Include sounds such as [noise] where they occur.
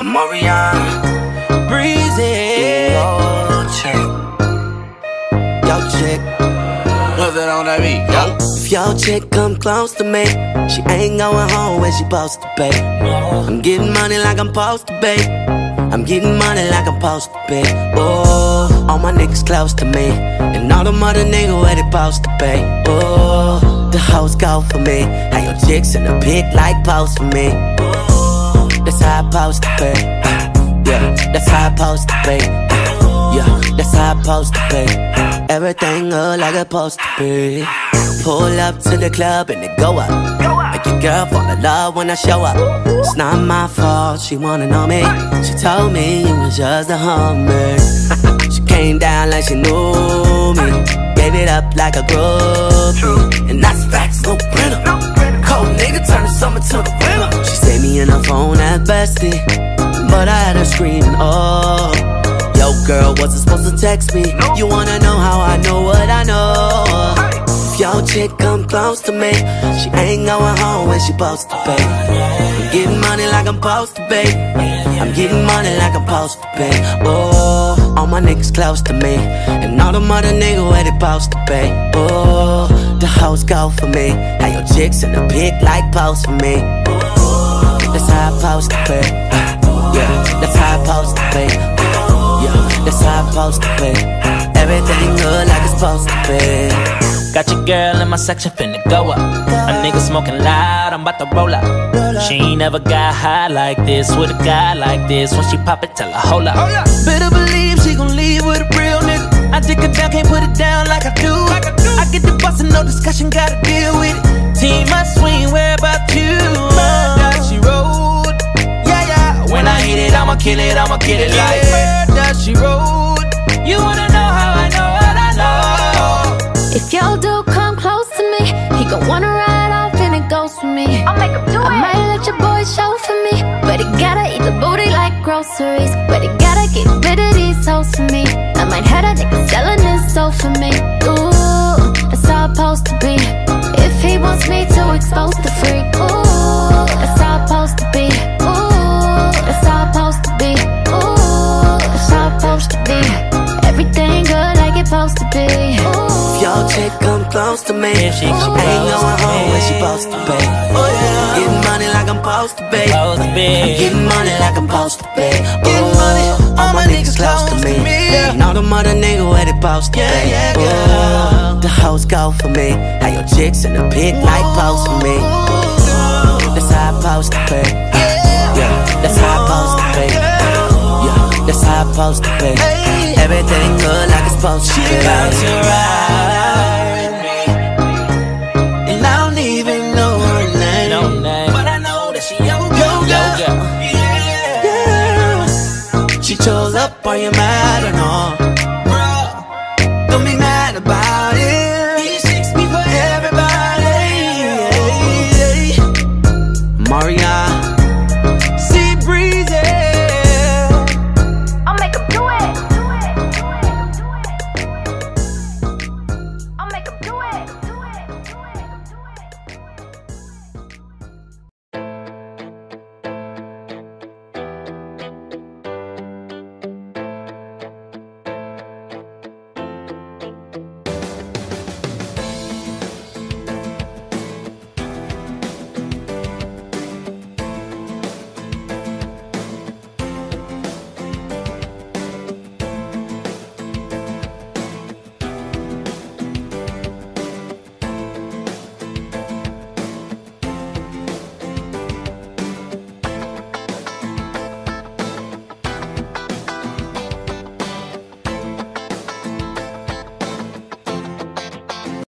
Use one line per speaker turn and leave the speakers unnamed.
Omarion.
Breezy.
Yo, chick. Yo, chick.
Put that on that beat, yo.
If your chick come close to me, she ain't going home when she supposed to be. I'm getting money like I'm supposed to be. I'm getting money like I'm supposed to be. Oh, all my niggas close to me, and all the mother niggas where they supposed to be. Oh, the hoes go for me. How your chicks in the pit like post for me. How I supposed to be. Yeah, that's how I post to be. Yeah, that's how I post to be. Everything look like it's supposed to be. Pull up to the club and it go up. Make your girl fall in love when I show up. It's not my fault, she wanna know me. She told me you was just a hummer. [laughs] she came down like she knew me. Gave it up like a groupie. And that's facts, no printer. Cold nigga bestie. But I had her screaming, oh. Yo, girl, wasn't supposed to text me. You wanna know how I know what I know? If your chick come close to me, she ain't going home when she supposed to be. I'm getting money like I'm supposed to pay. I'm getting money like I'm supposed to pay. Oh, all my niggas close to me, and all the mother niggas where they supposed to be. Oh, the hoes go for me. How your chicks in the pic like post for me. That's how I supposed to be. Yeah, that's how I supposed to be. Yeah, that's how I supposed to be. Everything good like it's supposed to be.
Got your girl in my section finna go up. A nigga smoking loud, I'm about to roll up. She ain't never got high like this with a guy like this. When she pop it, tell her hold up. Oh, Better believe she gon' leave with a real nigga. I dick her down, can't put it down like I do. I get the boss and no discussion, gotta deal with it. Team my swing, where about you? Yeah. When I hit it, I'ma kill it, I'ma kill it like murder, she rolled. You wanna know how I know what I know?
If y'all do come close to me, he gon' wanna ride off and it goes for me. I'll make him do I it. might let your boy show for me, but he gotta eat the booty like groceries. But he gotta get rid of these hoes for me. I might have a nigga selling his soul for me.
Come close to me,
If she
she
come
ain't
close
going home when she supposed to be. Oh, I'm getting money like I'm supposed to be.
Supposed to be.
I'm getting money like I'm supposed to be.
Getting
Oh,
money,
all my niggas close to me. And all the mother niggas where they supposed to be.
yeah,
Oh, the hoes go for me. How your chicks in the pit like post for me. That's how I supposed to be. Yeah, that's how I supposed to be. Yeah, that's how I supposed to be. Everything good like it's supposed to be.
About to ride chose up, are you mad or not? bro? don't be mad.